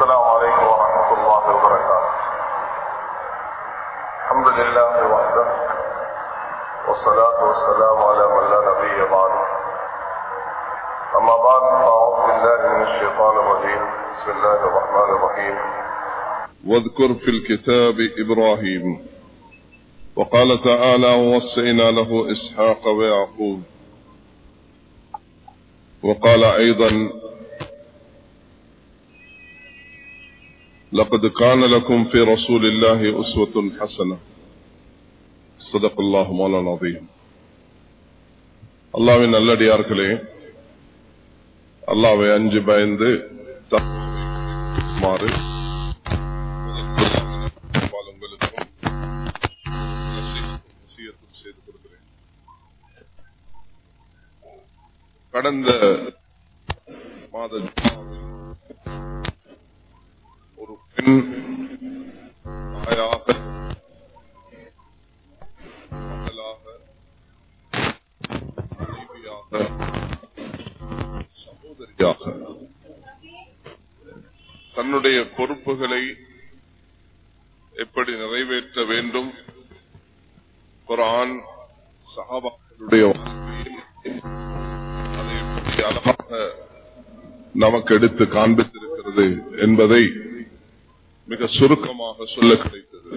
السلام عليكم ورحمة الله وبركاته. الحمد لله وحده والصلاة والسلام على من لا نبي بعده. أما بعد فأعوذ بالله من الشيطان الرجيم. بسم الله الرحمن الرحيم. واذكر في الكتاب إبراهيم. وقال تعالى ووصينا له إسحاق ويعقوب. وقال أيضا لقد كان لكم في رسول الله أسوة حسنة صدق الله مولانا العظيم அல்லாவின் நல்லடியார்களே அல்லாவை அஞ்சு பயந்து மாறு உங்களுக்கும் வசியத்தும் செய்து கொடுக்கிறேன் கடந்த மாத சகோதரியாக தன்னுடைய பொறுப்புகளை எப்படி நிறைவேற்ற வேண்டும்? குரான் சகாபாக்களுடைய அதை எப்படி அழகாக நமக்கு எடுத்து காண்பித்திருக்கிறது என்பதை மிக சுருக்கமாக சொல்ல கிடைத்தது.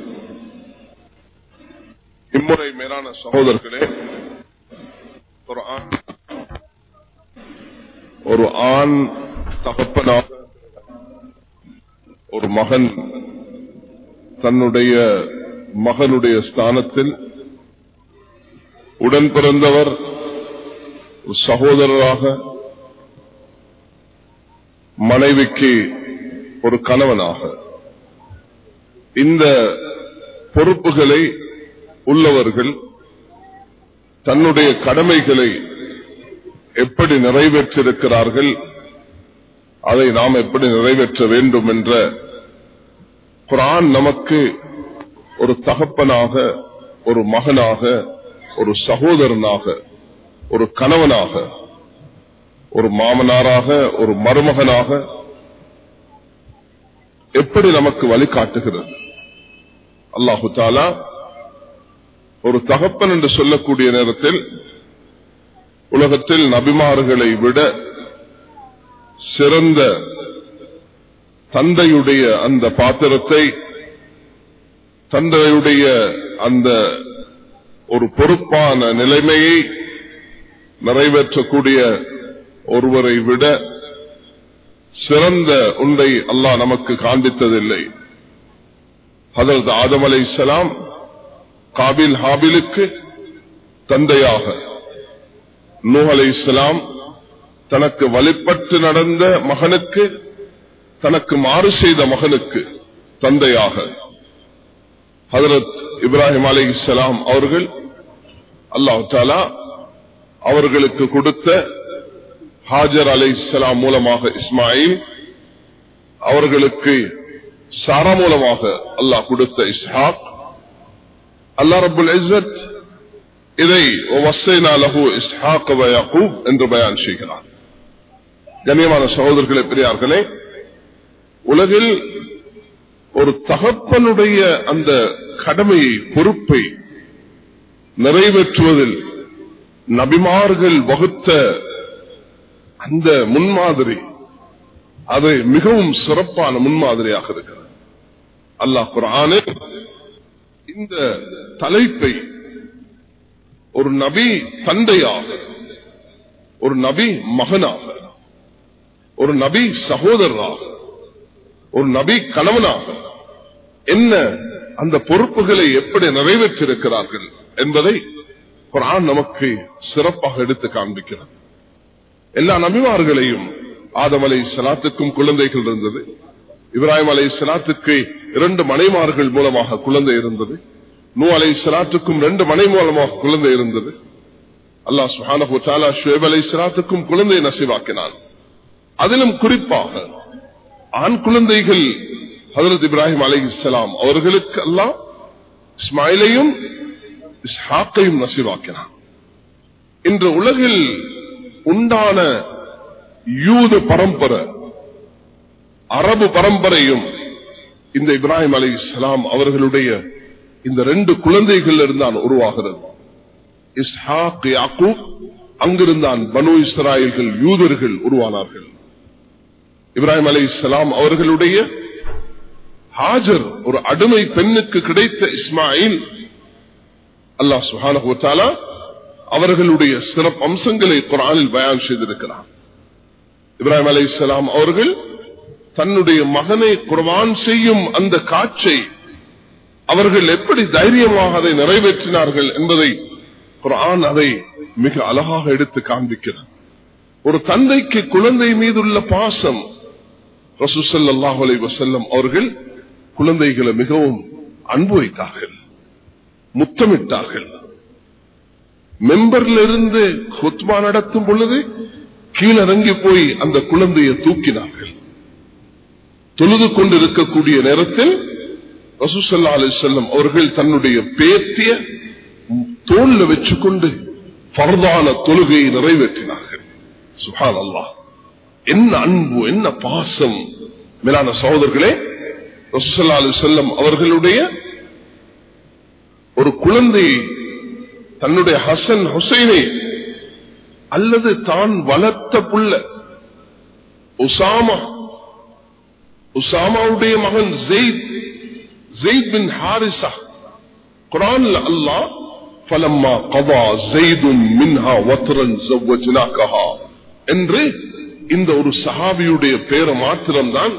இம்முறை மேலான சகோதரர்களே ஒரு ஆண் ஒரு ஆண் தகப்பனாக ஒரு மகன் தன்னுடைய மகனுடைய ஸ்தானத்தில் உடன் பிறந்தவர் ஒரு சகோதரராக மனைவிக்கு ஒரு கணவனாக இந்த பொறுப்புகளை உள்ளவர்கள் தன்னுடைய கடமைகளை எப்படி நிறைவேற்றிருக்கிறார்கள் அதை நாம் எப்படி நிறைவேற்ற வேண்டும் என்ற குரான் நமக்கு ஒரு தகப்பனாக ஒரு மகனாக ஒரு சகோதரனாக ஒரு கணவனாக ஒரு மாமனாராக ஒரு மருமகனாக எப்படி நமக்கு வழிகாட்டுகிறது? அல்லாஹு தாலா ஒரு தகப்பன் என்று சொல்லக்கூடிய நேரத்தில் உலகத்தில் நபிமார்களை விட சிறந்த தந்தையுடைய அந்த பாத்திரத்தை தந்தையுடைய அந்த ஒரு பொறுப்பான நிலைமையை நிறைவேற்றக்கூடிய ஒருவரை விட சிறந்த உண்டை அல்லாஹ் நமக்கு காண்பித்ததில்லை. அதற்கு ஆதம் அலை இஸ்லாம் காபில் ஹாபிலுக்கு தந்தையாக. நூ அலை இஸ்லாம் தனக்கு வழிபட்டு நடந்த மகனுக்கு தனக்கு மாறு செய்த மகனுக்கு தந்தையாக. ஹதரத் இப்ராஹிம் அலி இஸ்லாம் அவர்கள் அல்லாஹ் தாலா அவர்களுக்கு கொடுத்த ஹாஜர் அலை இஸ்லாம் மூலமாக இஸ்மாயில் அவர்களுக்கு சாரா மூலமாக அல்லாஹ் கொடுத்த இஸ்ஹாக். அல்லா ரபுல் இஸ்ஸத் இதை என்று பயான் செய்கிறார். கண்ணியமான சகோதரர்களே பெரியார்களே உலகில் ஒரு தகப்பனுடைய அந்த கடமையை பொறுப்பை நிறைவேற்றுவதில் நபிமார்கள் வகுத்த அந்த முன்மாதிரி அது மிகவும் சிறப்பான முன்மாதிரியாக இருக்கிறது. அல்லாஹ் குரானே இந்த தலைப்பை ஒரு நபி தந்தையாக ஒரு நபி மகனாக ஒரு நபி சகோதரராக ஒரு நபி கணவனாக என்ன அந்த பொறுப்புகளை எப்படி நிறைவேற்றிருக்கிறார்கள் என்பதை குரான் நமக்கு சிறப்பாக எடுத்து காண்பிக்கிறது. எல்லா நபிமார்களையும் ஆதமலை சலாத்துக்கும் குழந்தைகள் இருந்தது. இப்ராஹிம் அலை சலாத்துக்கு இரண்டு மனைமார்கள் மூலமாக குழந்தை இருந்தது. நூ அலை சலாத்துக்கும் ரெண்டு மனை மூலமாக குழந்தை இருந்தது. அல்லாஹ் சுஹானா ஷுவேப் அலை சலாத்துக்கும் குழந்தை நசிவாக்கினான். அதிலும் குறிப்பாக ஆண் குழந்தைகள் ஹசரத் இப்ராஹிம் அலை இஸ்லாம் அவர்களுக்கு எல்லாம் இஸ்மாயிலையும் இஸ்ஹாக்கையும் நசிவாக்கினான். இன்று உலகில் உண்டான யூத பரம்பரை அரபு பரம்பரையும் இந்த இப்ராஹிம் அலி இஸ்லாம் அவர்களுடைய இந்த ரெண்டு குழந்தைகள் இருந்தான் உருவாகிறது. இஸ்ஹாக் யாக்கூப் அங்கிருந்தான் பனு இஸ்ராயல்கள் யூதர்கள் உருவானார்கள். இப்ராஹிம் அலி இஸ்லாம் அவர்களுடைய ஹாஜர் ஒரு அடிமை பெண்ணுக்கு கிடைத்த இஸ்மாயில் அல்லாஹ் சுஹானா அவர்களுடைய சிறப்பு அம்சங்களை குரானில் பயான் செய்திருக்கிறார் இப்ராஹிம் அலி இஸ்லாம் அவர்கள் தன்னுடைய மகனை குரவான் செய்யும் அந்த காட்சை அவர்கள் எப்படி தைரியமாக அதை நிறைவேற்றினார்கள் என்பதை குரான் அதை மிக அழகாக எடுத்து காண்பிக்கிறார். ஒரு தந்தைக்கு குழந்தை மீதுள்ள பாசம் ரசூசல்லாஹ் அலை வசல்லம் அவர்கள் குழந்தைகளை மிகவும் அன்பு வைத்தார்கள் முத்தமிட்டார்கள். மெம்பர்ல இருந்து ஹுத்மா நடத்தும் பொழுது கீழிறங்கி போய் அந்த குழந்தையை தூக்கினார்கள். தொழுது கொண்டிருக்கக்கூடிய நேரத்தில் ரசூசல்லா அலி செல்லம் அவர்கள் தன்னுடைய பேத்திய தோல்ல வச்சுக்கொண்டு பரதான தொழுகையை நிறைவேற்றினார்கள். சுஹான் அல்லா என்ன அன்பு என்ன பாசம். மேலான சகோதரர்களே ரசூசல்லா அலி செல்லம் அவர்களுடைய ஒரு குழந்தை தன்னுடைய ஹசன் ஹுசைனை அல்லது தான் வளர்த்த புள்ள உசாமா உசாமாவுடைய மகன் ஜெயித் ஜெயித் பின் ஹாரிசா. குரான்ல அல்லா பலம்மா கவா ஜெயிதும் மின்ஹா வத்ரன் ஜவ்வஜினாக்கஹா என்று இந்த ஒரு சஹாபியுடைய பேரை மாத்திரம்தான்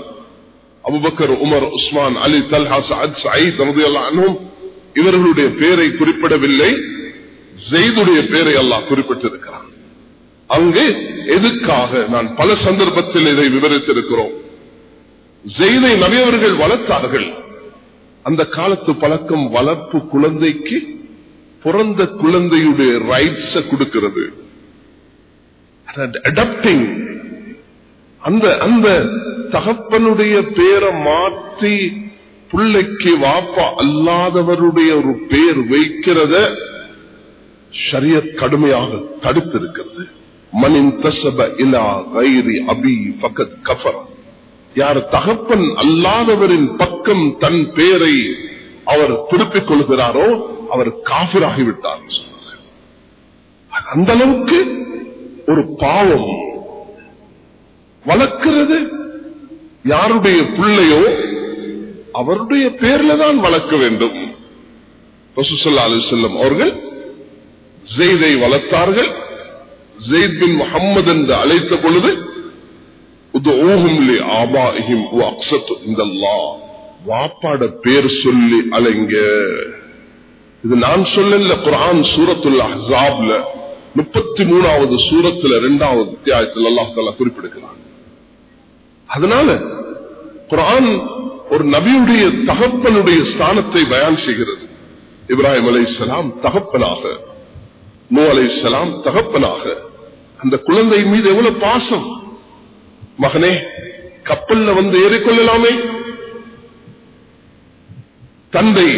Abu Bakr Umar Usman Ali Talha Saad Saeed அனும் இவர்களுடைய பேரை குறிப்பிடவில்லை. ஜெய்துடைய பேரை அல்லாஹ் குறிப்பிட்டிருக்கிறான். அங்கு எதுக்காக நான் பல சந்தர்ப்பத்தில் இதை விவரித்திருக்கிறோம்? ஜெயிலை நபியவர்கள் வளர்த்தார்கள். அந்த காலத்து பழக்கம் வளர்ப்பு குழந்தைக்கு பிறந்த குழந்தையுடைய ரைட்ஸ கொடுக்கிறது. அடாப்டிங் அந்த அந்த தகப்பனுடைய பேரை மாற்றி பிள்ளைக்கு வாப்பா அல்லாதவருடைய ஒரு பேர் வைக்கிறத ஷரிய கடுமையாக தடுத்திருக்கிறது. மனின் தசப இலா கைரி அபி பகத் கஃபர். யார் தகப்பன் அல்லாதவரின் பக்கம் தன் பெயரை அவர் திருப்பிக் கொள்கிறாரோ அவர் காபிராகிவிட்டார் அந்த அளவுக்கு ஒரு பாவம். வளர்க்கிறது. யாருடைய பிள்ளையோ அவருடைய பேர்ல தான் வளர்க்க வேண்டும். ரசூசல்லா அவர்கள் ஜெய்தை வளர்த்தார்கள். ஜெயித் பின் முகம்மது என்று அழைத்த பொழுது வாப்பாட பேர் சொல்லி அலைங்க. இது நான் சொல்லல குரான் சூரத்துல் அஹாப்ல முப்பத்தி மூணாவது சூரத்துல இரண்டாவது அத்தியாயத்தில் அல்லாஹால குறிப்பிடுகிறான். அதனால குரான் ஒரு நபியுடைய தகப்பனுடைய ஸ்தானத்தை பயான் செய்கிறது. இப்ராஹிம் அலை சலாம் தகப்பனாக நூ அலை சலாம் தகப்பனாக. அந்த குழந்தை மீது எவ்வளவு பாசம்? மகனே கப்பல்ல வந்து ஏறிக்கொள்ளலாமே. தந்தை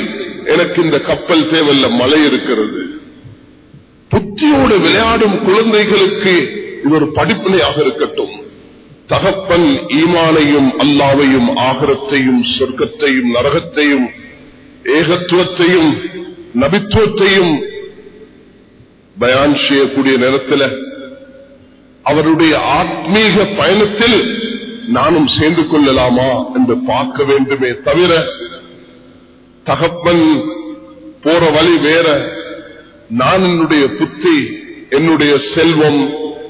எனக்கு இந்த கப்பல் தேவையில்ல மலை இருக்கிறது. புத்தியோடு விளையாடும் குழந்தைகளுக்கு இது ஒரு படிப்பினையாக இருக்கட்டும். தகப்பன் ஈமானையும் அல்லாவையும் ஆகரத்தையும் சொர்க்கத்தையும் நரகத்தையும் ஏகத்துவத்தையும் நபித்துவத்தையும் பயான் செய்யக்கூடிய நேரத்தில் அவருடைய ஆத்மீக பயணத்தில் நானும் சேர்ந்து கொள்ளலாமா என்று பார்க்க வேண்டுமே தவிர தகப்பன் போற வழி வேற. நான் என்னுடைய புத்தி என்னுடைய செல்வம்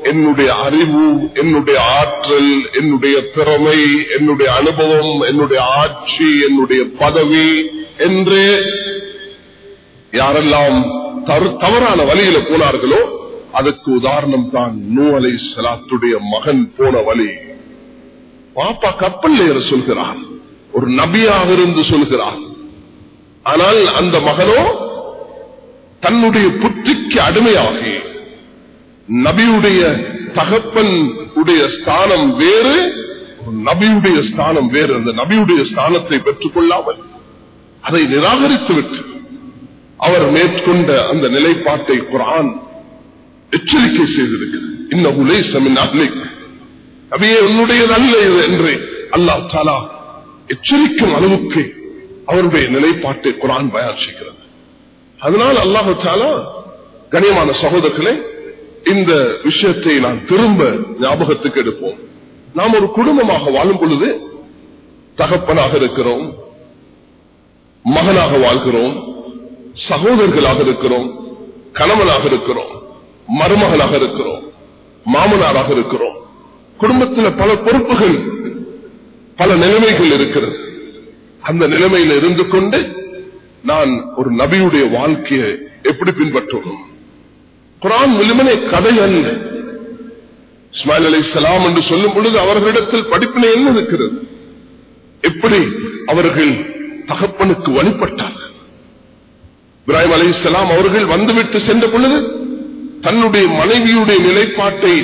என்னுடைய அறிவு என்னுடைய ஆற்றல் என்னுடைய திறமை என்னுடைய அனுபவம் என்னுடைய ஆட்சி என்னுடைய பதவி என்று யாரெல்லாம் தவறான வழியில போனார்களோ அதுக்கு உதாரணம் தான் நூ அலை சலாத்துடைய மகன் போன வழி. பாப்பா கப்பல் ஏற சொல்கிறார். ஒரு நபியாக இருந்து சொல்கிறார். ஆனால் அந்த மகனோ தன்னுடைய புத்திக்கு அடிமையாகி நபியுடைய தகப்பன் உடைய ஸ்தானம் வேறு நபியுடைய ஸ்தானம் வேறு. அந்த நபியுடைய ஸ்தானத்தை பெற்றுக் கொள்ளாமல் அதை நிராகரித்து விட்டு அவர் மேற்கொண்ட அந்த நிலைப்பாட்டை குரான் எச்சரிக்கை செய்திருக்கிறது. இன்னும் உலேசமின் அன்னைக்கு அவையே உன்னுடையது அல்ல இது என்று அல்லாஹ் தாலா எச்சரிக்கும் அளவுக்கு அவருடைய நிலைப்பாட்டை குரான் பயன் செய்கிறது. அதனால் அல்லாஹு தாலா கனியமான சகோதரர்களே இந்த விஷயத்தை நான் திரும்ப ஞாபகத்துக்கு எடுப்போம். நாம் ஒரு குடும்பமாக வாழும் பொழுது தகப்பனாக இருக்கிறோம் மகனாக வாழ்கிறோம் சகோதரர்களாக இருக்கிறோம் கணவனாக இருக்கிறோம். மருமகனாக இருக்கிறோம். மாமனாராக இருக்கிறோம். குடும்பத்தில் பல பொறுப்புகள் பல நிலைமைகள் இருக்கிறது. அந்த நிலைமையில் இருந்து கொண்டு நான் ஒரு நபியுடைய வாழ்க்கையை எப்படி பின்பற்றணும்? குரான் விழுமனே கதை அல்ல. இஸ்மாயில் அலி சலாம் என்று சொல்லும் பொழுது அவர்களிடத்தில் படிப்பினை என்ன இருக்கிறது? எப்படி அவர்கள் தகப்பனுக்கு வழிபட்டார்கள்? இப்ராஹிம் அலி இஸ்லாம் அவர்கள் வந்துவிட்டு சென்ற பொழுது தன்னுடைய மனைவியுடைய நிலைப்பாட்டை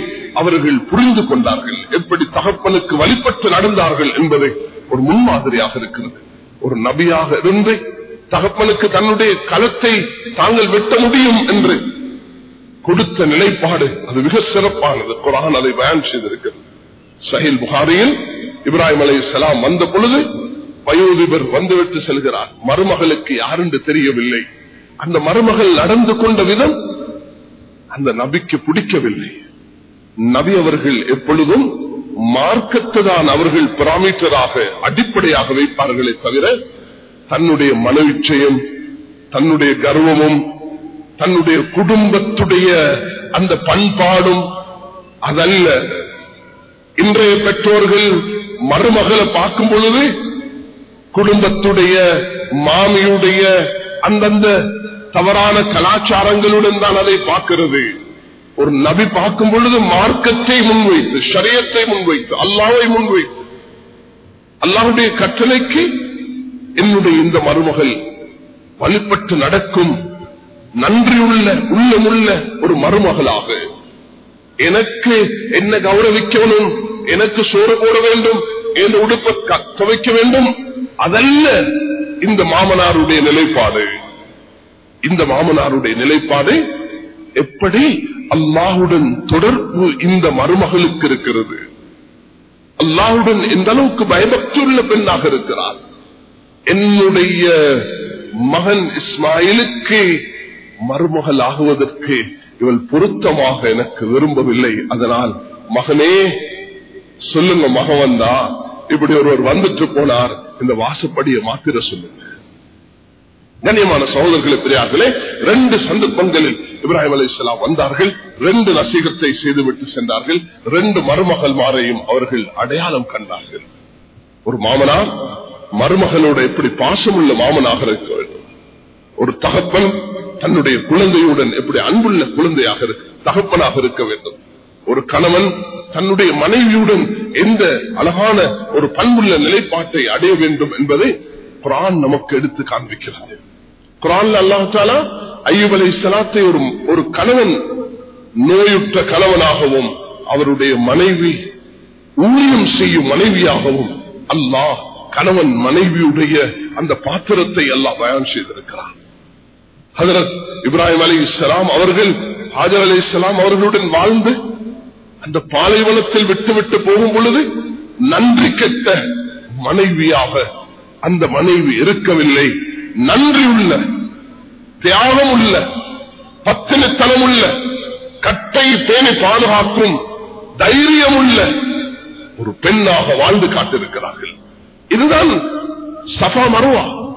அவர்கள் புரிந்து கொண்டார்கள். எப்படி தகப்பனுக்கு வழிபட்டு நடந்தார்கள் என்பதை ஒரு முன்மாதிரியாக இருக்கிறது. ஒரு நபியாக இருந்து தகப்பனுக்கு தன்னுடைய களத்தை தாங்கள் வெட்ட முடியும் என்று கொடுத்த நிலைப்பாடு அது மிக சிறப்பானது. குரான் அதை பயன் செய்திருக்கிறது. சஹில் புகாரியில் இப்ராஹிம் அலை சலாம் வந்த பொழுது வயோதிபர் வந்துவிட்டு செல்கிறார். மருமகளுக்கு யாருண்டு தெரியவில்லை. அந்த மருமகள் நடந்து கொண்ட விதம் அந்த நபிக்கு பிடிக்கவில்லை. நபி அவர்கள் எப்பொழுதும் மார்க்கத்தை தான் அவர்கள் பிராமீட்டராக அடிப்படையாக வைப்பார்களே தவிர தன்னுடைய மனவிச்சயம் தன்னுடைய கர்வமும் தன்னுடைய குடும்பத்துடைய அந்த பண்பாடும் அதல்ல. இன்றைய பெற்றோர்கள் மருமகளை பார்க்கும் பொழுது குடும்பத்துடைய மாமியுடைய அந்தந்த தவறான கலாச்சாரங்களுடன் தான் அதை பார்க்கிறது. ஒரு நபி பார்க்கும் பொழுது மார்க்கத்தை முன்வைத்து ஷரியத்தை முன்வைத்து அல்லாவை முன்வைத்து. அல்லாவுடைய கட்டளைக்கு என்னுடைய இந்த மருமகள் வலுப்பட்டு நடக்கும் நன்றியுள்ள உள்ளமுள்ள ஒரு மருமகளாக. எனக்கு என்ன கௌரவிக்கணும்? எனக்கு சோறு போட வேண்டும்? என் உடுப்பை க- துவைக்க வேண்டும்? அதல்ல இந்த மாமனாருடைய நிலைப்பாடு. இந்த மாமனாருடைய நிலைப்பாடு எப்படி அல்லாஹுடன் தொடர்பு இந்த மருமகளுக்கு இருக்கிறது? அல்லாஹுடன் எந்த அளவுக்கு பயபக்தியுள்ள பெண்ணாக இருக்கிறார்? என்னுடைய மகன் இஸ்மாயிலுக்கு மருமகள் ஆகுவதற்கு இவள் பொருத்தமாக எனக்கு விரும்பவில்லை. அதனால் மகனே சொல்லுங்க மகன் வந்தா இப்படி ஒருவர் வந்துட்டு போனார். இந்த வாசப்படியை மாத்திர சொல்லுங்க. கண்ணியமான சகோதரர்களே பெரியார்களே ரெண்டு சந்தர்ப்பங்களில் இப்ராஹிம் அலி வந்தார்கள். ரெண்டு நசீகத்தை செய்துவிட்டு சென்றார்கள். ரெண்டு மருமகள் மாறையும் அவர்கள் அடையாளம் கண்டார்கள். ஒரு மாமனார் மருமகளோட எப்படி பாசமுள்ள மாமனாக இருக்க வேண்டும்? ஒரு தகப்பன் தன்னுடைய குழந்தையுடன் எப்படி அன்புள்ள குழந்தையாக தகப்பனாக இருக்க வேண்டும்? ஒரு கணவன் தன்னுடைய மனைவியுடன் எந்த அழகான ஒரு பண்புள்ள நிலைப்பாட்டை அடைய வேண்டும் என்பதை குரான் நமக்கு எடுத்து காண்பிக்கிறது குரான் அல்லாஹாலா ஐயூப் அலி இஸ்லாத்தை ஒரு ஒரு கணவன் நோயுற்ற கணவனாகவும் அவருடைய மனைவி ஊழியம் செய்யும் மனைவியாகவும் அல்லாஹ் கணவன் மனைவியுடைய அந்த பாத்திரத்தை எல்லாம் பயன் செய்திருக்கிறார் ஹதரத் இப்ராஹிம் அலி இஸ்லாம் அவர்கள் ஹாஜர் அலி இஸ்லாம் அவர்களுடன் வாழ்ந்து அந்த பாலைவனத்தில் விட்டு விட்டு போகும் பொழுது நன்றி கெட்ட மனைவியாக அந்த மனைவி இருக்கவில்லை. நன்றி உள்ள தியாகம் உள்ள பத்தினித்தனம் உள்ள கட்டை பேணி பாதுகாக்கும் தைரியம் உள்ள ஒரு பெண்ணாக வாழ்ந்து காட்டிருக்கிறார்கள் இதுதான் சஃபா மருவா.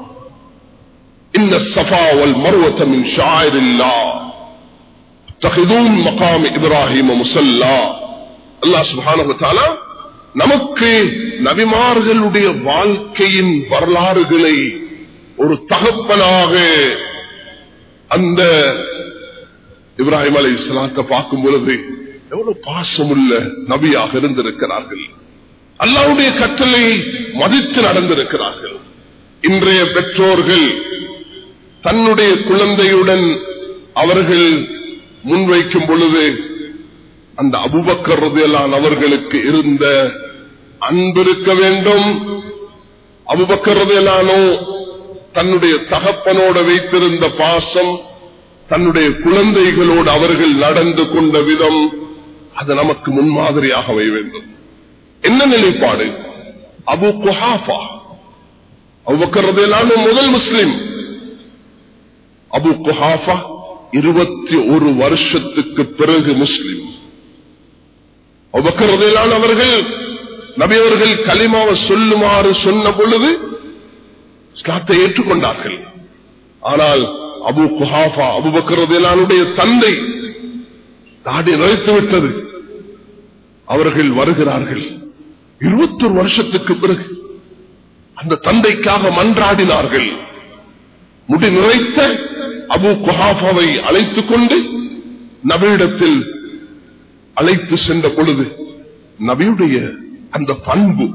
இந்த சஃபா வல் ஷாயிரில்லா. தஹிதூன் மகாம் இப்ராஹிம் முசல்லா. அல்லா சுபான நமக்கு நபிமார்களுடைய வாழ்க்கையின் வரலாறுகளை ஒரு தகப்பனாக அந்த இப்ராஹிம் அலை இஸ்லாத்தை பார்க்கும் பொழுது எவ்வளவு பாசமுள்ள நபியாக இருந்திருக்கிறார்கள். அல்லாவுடைய கட்டளை மதித்து நடந்திருக்கிறார்கள். இன்றைய பெற்றோர்கள் தன்னுடைய குழந்தையுடன் அவர்கள் முன்வைக்கும் பொழுது அந்த அபுபக்கர் அவர்களுக்கு இருந்த அன்பு இருக்க வேண்டும். அபுபக்கர் தன்னுடைய தகப்பனோட வைத்திருந்த பாசம் தன்னுடைய குழந்தைகளோடு அவர்கள் நடந்து கொண்ட விதம் அது நமக்கு முன்மாதிரியாகவே வேண்டும். என்ன நிலைப்பாடு? அபு குஹாஃபா. அவ்வக்கிறதெல்லாம் முதல் முஸ்லிம். அபு குஹாஃபா இருபத்தி ஒரு வருஷத்துக்கு பிறகு முஸ்லிம். அவ்வக்கரதையிலானவர்கள் நபியவர்கள் களிமாவை சொல்லுமாறு சொன்ன பொழுது இஸ்லாத்தை ஏற்றுக்கொண்டார்கள். ஆனால் அபு குஹாஃபா அபுபக்கரதையிலானுடைய தந்தை தாடி நரைத்து விட்டது. அவர்கள் வருகிறார்கள். இருபத்தொரு வருஷத்துக்கு பிறகு அந்த தந்தைக்காக மன்றாடினார்கள். முடி நிறைத்த அபு குஹாஃபாவை அழைத்துக் கொண்டு நபியிடத்தில் அழைத்து சென்ற பொழுது நபியுடைய அந்த பண்பு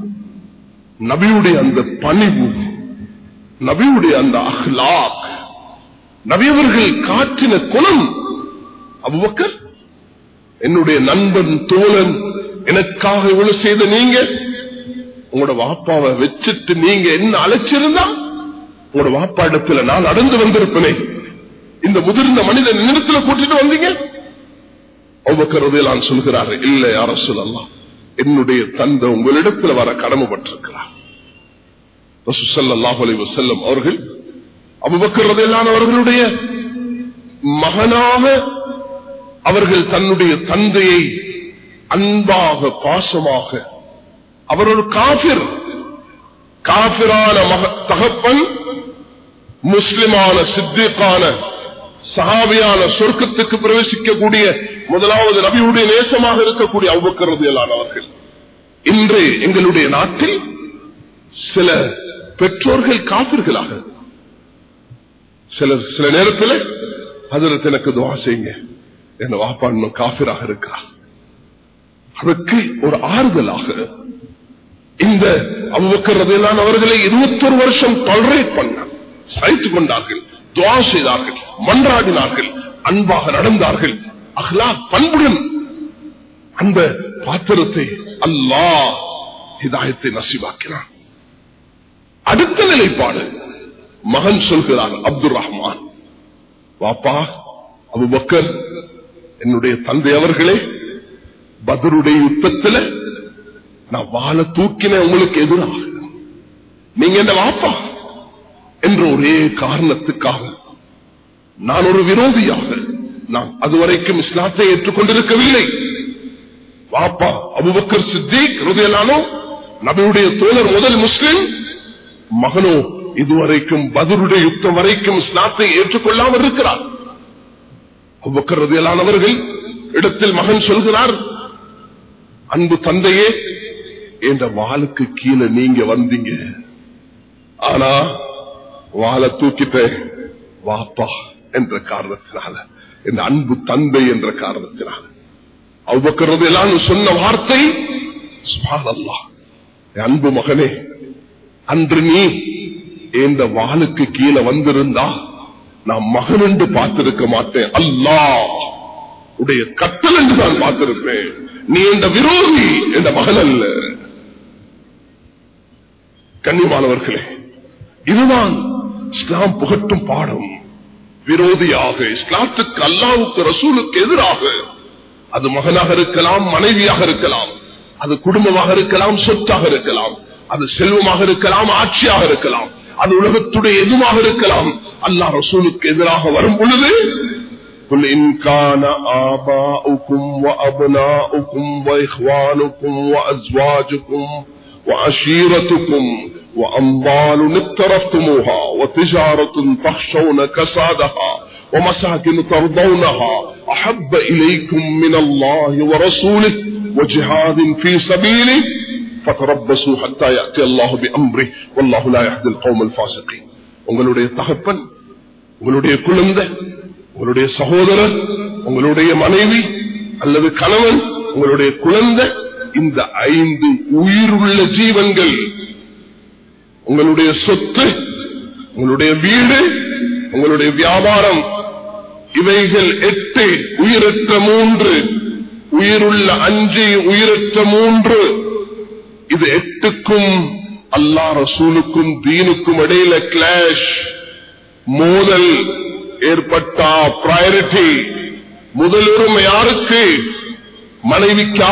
நபியுடைய அந்த பணிவு நபியுடைய அந்த அஹ்லாக். நபியவர்கள் காற்றின குணம் அபுபக்கர் என்னுடைய நண்பன் தோழன் எனக்காக இவ்வளவு செய்த நீங்க உங்களோட வாப்பாவை வச்சுட்டு நீங்க என்ன அழைச்சிருந்தா உங்களோட வாப்பா இடத்துல நான் நடந்து வந்திருப்பேனே. இந்த முதிர்ந்த மனிதன் நிறுத்துல கூட்டிட்டு வந்தீங்க? நான் சொல்கிறார்கள் இல்ல யார சொல்லலாம் என்னுடைய தந்தை உங்களிடத்துல வர கடமைப்பட்டிருக்கிறார். வசல்லம் அவர்கள் அபுபக்கரதையிலான அவர்களுடைய மகனாக அவர்கள் தன்னுடைய தந்தையை அன்பாக பாசமாக அவர் ஒரு காபிர் காபிரான மக தகப்பன் முஸ்லிமான சித்திக்கான சகாவியான சொர்க்கத்துக்கு பிரவேசிக்கக்கூடிய முதலாவது நபியுடைய நேசமாக இருக்கக்கூடிய அவ்வக்கிறது அவர்கள். இன்று எங்களுடைய நாட்டில் சில பெற்றோர்கள் காப்பீர்களாக சில சில நேரத்தில் அதற்கு எனக்கு துவா செய்யுங்க. என்ன வாப்பா இன்னும் காபிராக இருக்கிறார் அதற்கு ஒரு ஆறுதலாக இந்த அவ்வக்கரதையிலான அவர்களை இருபத்தொரு வருஷம் டாலரேட் பண்ண சைத்து கொண்டார்கள் துவா செய்தார்கள் மன்றாடினார்கள் அன்பாக நடந்தார்கள் அகலா பண்புடன் அந்த பாத்திரத்தை அல்லாஹ் இதாயத்தை நசிவாக்கினான் அடுத்த நிலைப்பாடு. மகன் சொல்கிறார் அப்துல் ரஹ்மான். பாப்பா அபு பக்கர் என்னுடைய தந்தை அவர்களே பதருடைய யுத்தத்தில் நான் வாழ தூக்கின உங்களுக்கு எதிராக. நீங்க என்ன வாப்பா? என்ற ஒரே காரணத்துக்காக நான் ஒரு விரோதியாக நான் அதுவரைக்கும் இஸ்லாத்தை ஏற்றுக்கொண்டிருக்கவில்லை. வாப்பா அபுபக்கர் சித்திக் ஹிருதயலானோ நபியுடைய தோழர் முதல் முஸ்லிம் மகனோ இதுவரைக்கும் பதருடைய யுத்தம் வரைக்கும் ஸ்நாத்தை ஏற்றுக்கொள்ளாமல் இருக்கிறார். அவ்வக்கரதியலானவர்கள் இடத்தில் மகன் சொல்கிறார் அன்பு தந்தையே என்ற வாளுக்கு கீழே நீங்க வந்தீங்க. ஆனா வாழை தூக்கிட்ட வாப்பா என்ற காரணத்தினால என் அன்பு தந்தை என்ற காரணத்தினால. அவ்வக்கிறது எல்லாம் சொன்ன வார்த்தை அன்பு மகனே அன்று நீ இந்த வாளுக்கு கீழே வந்திருந்தா நான் மகன் என்று பார்த்திருக்க மாட்டேன். அல்லா உடைய கத்தல் என்று நான் பார்த்திருப்பேன். நீ இந்த விரோதி இந்த மகன் அல்ல கன்னிமானவர்களே இதுதான் இஸ்லாம் புகட்டும் பாடம். விரோதியாக இஸ்லாத்துக்கு அல்லாவுக்கு ரசூலுக்கு எதிராக. அது மகனாக இருக்கலாம் மனைவியாக இருக்கலாம் அது குடும்பமாக இருக்கலாம் சொத்தாக இருக்கலாம். அது செல்வமாக இருக்கலாம் ஆட்சியாக இருக்கலாம் அது உலகத்துடைய எதுவாக இருக்கலாம் அல்லா ரசூலுக்கு எதிராக வரும் பொழுது قل إن كان آباؤكم وأبناؤكم وإخوانكم وأزواجكم وعشيرتكم وأموال اقترفتموها وتجارة تخشون كسادها ومساكن ترضونها أحب إليكم من الله ورسوله وجهاد في سبيله பதரப்பசு ஹத்தா யாத்தி அல்லாஹு பி அம்ரி வல்லாஹு லா யஹ்தில் கௌமல் ஃபாசிகீன் உங்களுடைய தகப்பன் உங்களுடைய குழந்தை உங்களுடைய சகோதரர் உங்களுடைய மனைவி அல்லது கணவன் உங்களுடைய குழந்தை இந்த ஐந்து உயிர் ஜீவன்கள் உங்களுடைய சொத்து உங்களுடைய வீடு உங்களுடைய வியாபாரம் இவைகள் எட்டு உயிரற்ற மூன்று உயிருள்ள அஞ்சு உயிரற்ற மூன்று. இது எட்டுக்கும் அல்லா ரசூலுக்கும் தீனுக்கும் இடையில கிளாஷ் மோதல் ஏற்பட்டா பிரையாரிட்டி முதலுரிமை யாருக்கு? மனைவிக்கா?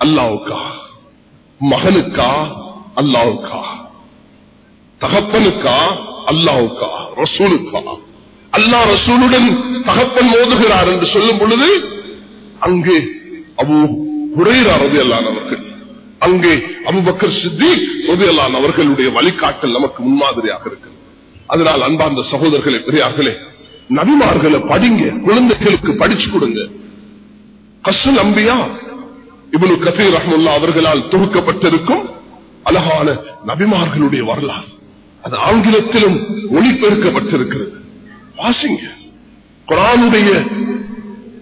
அல்லாவுக்கா. மகனுக்கா? அல்லாவுக்கா. தகப்பனுக்கா? அல்லாவுக்கா. ரசூலுக்கா. அல்லா ரசூலுடன் தகப்பன் மோதுகிறார் என்று சொல்லும் பொழுது அங்கே அபு குறையறது அவர்கள். அங்கே அபுபக்கர் சித்தி உதயலான் அவர்களுடைய வழிகாட்டல் நமக்கு முன்மாதிரியாக இருக்கிறது. அதனால் அன்பார்ந்த சகோதரர்களை பெரியார்களே நபிமார்களை படிங்க குழந்தைகளுக்கு படிச்சு கொடுங்க. கசல் அம்பியா இவனு கபீர் ரஹமுல்லா அவர்களால் தொகுக்கப்பட்டிருக்கும் அழகான நபிமார்களுடைய வரலாறு. அது ஆங்கிலத்திலும் ஒளிபெருக்கப்பட்டிருக்கிறது. வாசிங்க. குரானுடைய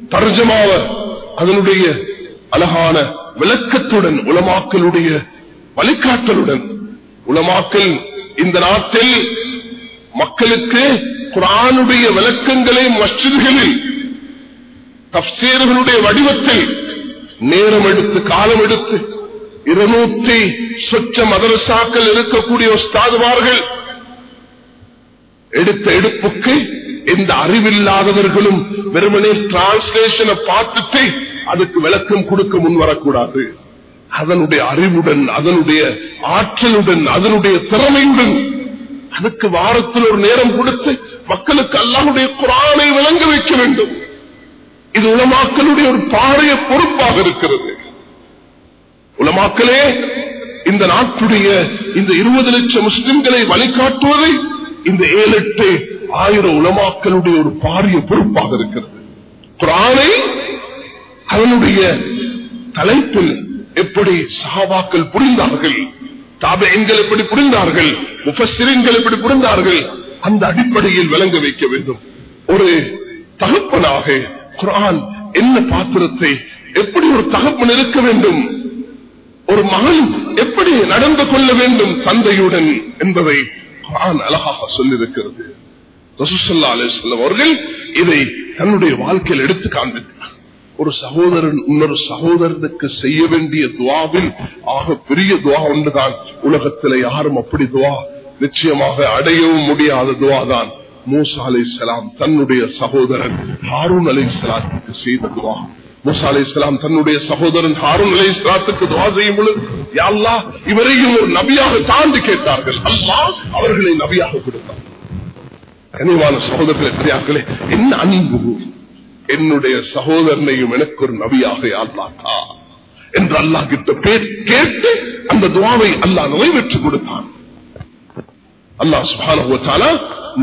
தர்ஜமாவ அதனுடைய அழகான விளக்கத்துடன் உலமாக்களுடைய வழிகாட்டலுடன். உலமாக்கல் இந்த நாட்டில் மக்களுக்கு குரானுடைய விளக்கங்களை மஸ்ஜிதுகளில் தப்சீர்களுடைய வடிவத்தில் நேரம் எடுத்து காலம் எடுத்து இருநூற்றி சொச்ச மதரசாக்கள் இருக்கக்கூடிய உஸ்தாதுமார்கள் எடுத்த எடுப்புக்கு எந்த அறிவில்லாதவர்களும் வெறுமனே டிரான்ஸ்லேஷனை பார்த்துட்டு அதுக்கு விளக்கம் கொடுக்க முன்வரக்கூடாது அதனுடைய அறிவுடன் அதனுடைய ஆற்றலுடன் அதனுடைய திறமையுடன் அதுக்கு வாரத்தில் ஒரு நேரம் கொடுத்து மக்களுக்கு அல்லாவுடைய குரானை விளங்க வைக்க வேண்டும். இது உலமாக்களுடைய ஒரு பாரிய பொறுப்பாக இருக்கிறது. உலமாக்களே இந்த நாட்டுடைய இந்த இருபது லட்சம் முஸ்லிம்களை வழிகாட்டுவதை இந்த ஏழு எட்டு ஆயிரம் உலமாக்களுடைய ஒரு பாரிய பொறுப்பாக இருக்கிறது. குரானை அதனுடைய தலைப்பில் எப்படி சஹாபாக்கள் புரிந்தார்கள் தாபெண்கள் எப்படி புரிந்தார்கள் முஃபஸ்ஸிரீன்கள் எப்படி புரிந்தார்கள் அந்த அடிப்படையில் விளங்க வைக்க வேண்டும். ஒரு தகப்பனாக குரான் என்ன பாத்திரத்தை எப்படி ஒரு தகப்பன் இருக்க வேண்டும் ஒரு மகன் எப்படி நடந்து கொள்ள வேண்டும் தந்தையுடன் என்பதை குரான் அழகாக சொல்லியிருக்கிறது. ரசூசல்லா அலிஸ்லாம் அவர்கள் இதை தன்னுடைய வாழ்க்கையில் எடுத்து காண்பித்தார் ஒரு சகோதரன் இன்னொரு சகோதரனுக்கு செய்ய வேண்டிய துவாவில் ஆக பெரிய துவா ஒன்றுதான். உலகத்தில் யாரும் அப்படி துவா நிச்சயமாக அடையவும் முடியாத துவா தான் மூசா அலை சலாம் தன்னுடைய சகோதரன் ஹாரூன் அலை சலாத்துக்கு செய்த துவா. முசா அலி இஸ்லாம் தன்னுடைய சகோதரன் ஹாரூன் அலி இஸ்லாத்துக்கு துவா செய்யும் பொழுது யாழ்லா இவரையும் ஒரு நபியாக தாண்டி கேட்டார்கள். அல்லாஹ் அவர்களை நபியாக கொடுத்தார் கனிவான சகோதரர்களை பெரியார்களே என்ன அன்பு என்னுடைய சகோதரனையும் எனக்கு ஒரு நபியாக அல்லாக்கா என்று அல்லாஹ் கிட்ட கேட்டு அந்த துவாவை அல்லாஹ் நிறைவேற்றி கொடுத்தான். அல்லாஹ் சுபான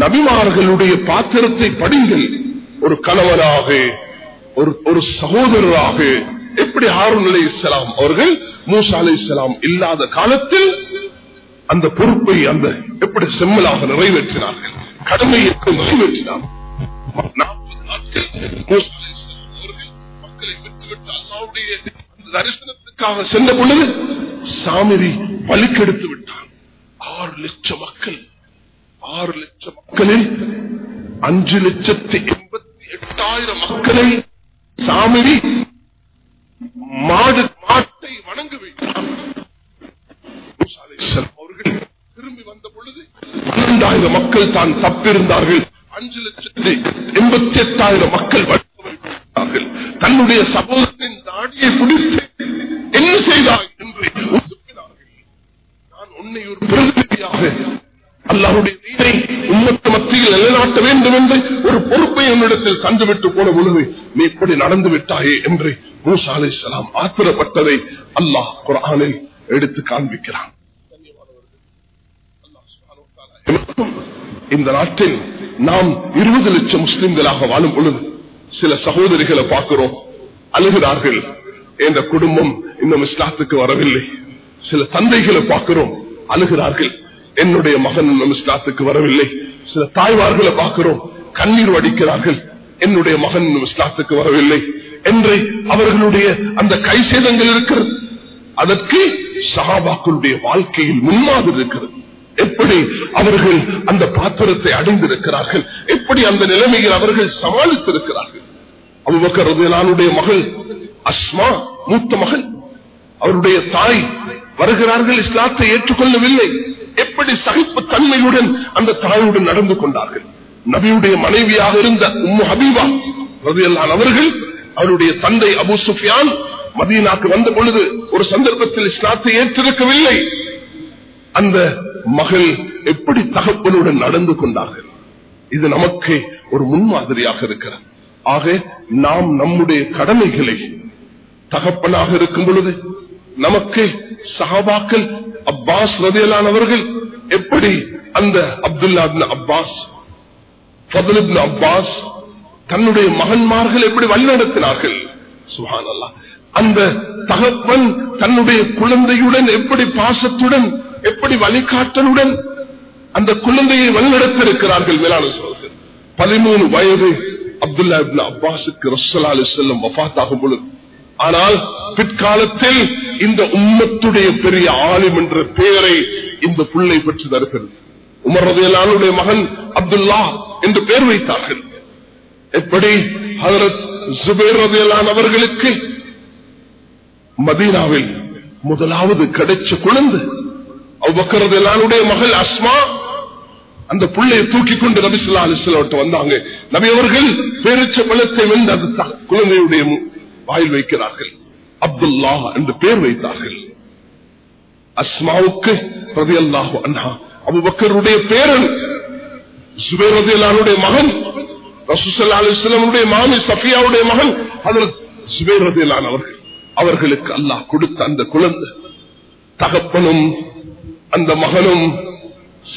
நபிமார்களுடைய பாத்திரத்தை படிங்கள். ஒரு கணவனாக ஒரு ஒரு சகோதரராக எப்படி ஹாரூன் அலை இஸ்லாம் அவர்கள் மூசா அலை இஸ்லாம் இல்லாத காலத்தில் அந்த பொறுப்பை அந்த எப்படி செம்மலாக நிறைவேற்றினார்கள் கடமையை எப்படி நிறைவேற்றினார்கள். நாற்பது நாட்கள் மூசா அவர்கள் மக்களை அல்லாவுடைய தரிசனத்துக்காக சென்ற பொழுது சாமிரி பலிக்கெடுத்து விட்டான். ஆறு லட்சம் மக்கள் ஆறு லட்சம் மக்களில் அஞ்சு லட்சத்தி எண்பத்தி எட்டாயிரம் மக்களை சாமிரி மாடு மாட்டை வணங்க வைத்தான் அவர்கள் திரும்பி வந்த பொழுது பன்னெண்டாயிரம் மக்கள் தான் தப்பிருந்தார்கள். அஞ்சு லட்சத்தி எண்பத்தி எட்டாயிரம் மக்கள் வணங்க தன்னுடைய சகோதரத்தின் தாடியை பிடித்து என்ன செய்தார் என்று உசுப்பினார்கள். நான் உன்னை ஒரு பிரதிநிதியாக அல்லாஹுடைய நீரை உம்மத்து மத்தியில் நிலைநாட்ட வேண்டும் என்று ஒரு பொறுப்பை என்னிடத்தில் தந்துவிட்டு போன பொழுது நீ இப்படி நடந்து விட்டாயே என்று மூசா அலி சலாம் ஆத்திரப்பட்டதை அல்லாஹ் குரானில் எடுத்து காண்பிக்கிறான். இந்த நாட்டில் நாம் இருபது லட்சம் முஸ்லிம்களாக வாழும் பொழுது சில சகோதரிகளை பார்க்கிறோம் அழுகிறார்கள். என்ற குடும்பம் இன்னும் இஸ்லாத்துக்கு வரவில்லை. சில தந்தைகளை பார்க்கிறோம் அழுகிறார்கள். என்னுடைய மகன் இன்னும் இஸ்லாத்துக்கு வரவில்லை. சில தாய்மார்களை பார்க்கிறோம். கண்ணீர் வடிக்கிறார்கள். என்னுடைய மகன் இன்னும் இஸ்லாத்துக்கு வரவில்லை. என்று அவர்களுடைய அந்த கை சேதங்கள் இருக்கிறது. அதற்கு சகாபாக்களுடைய வாழ்க்கையில் முன்மாதிரி இருக்கிறது. எப்படி அவர்கள் அந்த பாத்திரத்தை அடைந்திருக்கிறார்கள்? எப்படி அந்த நிலைமையில் அவர்கள் சமாளித்திருக்கிறார்கள்? அபுபக்கருடைய மகள் அஸ்மா மூத்த மகள். அவருடைய தாய் வருகிறார்கள் இஸ்லாத்தை ஏற்றுக்கொள்ளவில்லை. எப்படி சகிப்பு தன்மையுடன் அந்த தாயுடன் நடந்து கொண்டார்கள்? நபியுடைய மனைவியாக இருந்த உம்மு ஹபீபா ரவியல்லான் அவர்கள் அவருடைய தந்தை அபு சுஃபியான் மதீனாக்கு வந்த பொழுது ஒரு சந்தர்ப்பத்தில் இஸ்லாத்தை ஏற்றிருக்கவில்லை. அந்த மகள் எப்படி தகப்பனுடன் நடந்து கொண்டார்கள்? இது நமக்கு ஒரு முன்மாதிரியாக இருக்கிறது. ஆக நாம் நம்முடைய கடமைகளை தகப்பனாக இருக்கும் பொழுது நமக்கு சகாபாக்கள் அப்பாஸ் ரதியலானவர்கள் எப்படி அந்த அப்துல்லா அப்பாஸ் ஃபதுல் அப்பாஸ் தன்னுடைய மகன்மார்கள் எப்படி வழிநடத்தினார்கள் சுஹானல்லாஹ். அந்த தகப்பன் தன்னுடைய குழந்தையுடன் எப்படி பாசத்துடன் எப்படி வழிகாட்டலுடன் அந்த குழந்தையை வழிநடத்திருக்கிறார்கள் மேலான சொல்கள் பதிமூணு வயது அப்துல்லா இப்னு அப்பாஸுக்கு ரசல்லா அலி செல்லம் வஃத்தாகும் பொழுது. ஆனால் பிற்காலத்தில் இந்த உம்மத்துடைய பெரிய ஆலிம் என்ற பெயரை இந்த புள்ளை பெற்று தருகிறது. உமர் ரதையலானுடைய மகன் அப்துல்லா என்று பெயர் வைத்தார்கள். எப்படி? ஹதரத் அவர்களுக்கு மதீனாவில் முதலாவது கிடைச்ச குழந்தை. அவ்வக்கரதையலானுடைய மகள் அஸ்மா அந்த புள்ளையை தூக்கி கொண்டு நபிசுல்லா அலிஸ்லாட்ட வந்தாங்க. நபி அவர்கள் பேரிச்ச பழத்தை வென்று அது குழந்தையுடைய மு- வாயில் வைக்கிறார்கள். அப்துல்லா என்று பெயர் வைத்தார்கள். அஸ்மாவுக்கு ரதி அல்லாஹு அண்ணா அபுபக்கருடைய பேரன் சுபேர் ரதி மகன் ரசூசல்லா அலிஸ்லமுடைய மாமி சஃபியாவுடைய மகன் அதில் சுபேர் ரதி அவர்கள். அவர்களுக்கு அல்லாஹ் கொடுத்த அந்த குழந்தை தகப்பனும் அந்த மகனும்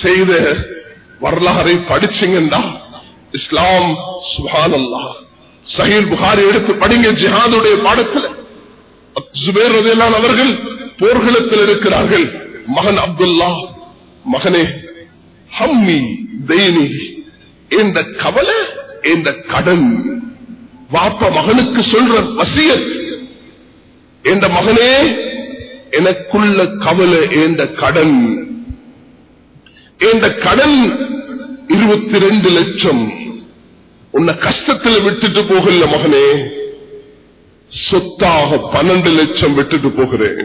செய்த வரலாறை படிச்சீங்கன்னா இஸ்லாம் சுஹான் அல்லாஹ் சஹீல் புகாரி எடுத்து படிங்க ஜிஹாதுடைய பாடத்தில். அவர்கள் போர்க்களத்தில் இருக்கிறார்கள். மகன் அப்துல்லா மகனே ஹம்மி தெய்னி இந்த கவலை இந்த கடன் வாப்ப மகனுக்கு சொல்ற வசிய இந்த மகனே எனக்குள்ள கவலை இந்த கடன் இந்த கடன் இருபத்தி ரெண்டு லட்சம். உன்னை கஷ்டத்தில் விட்டுட்டு போகல மகனே. சொத்தாக பன்னெண்டு லட்சம் விட்டுட்டு போகிறேன்.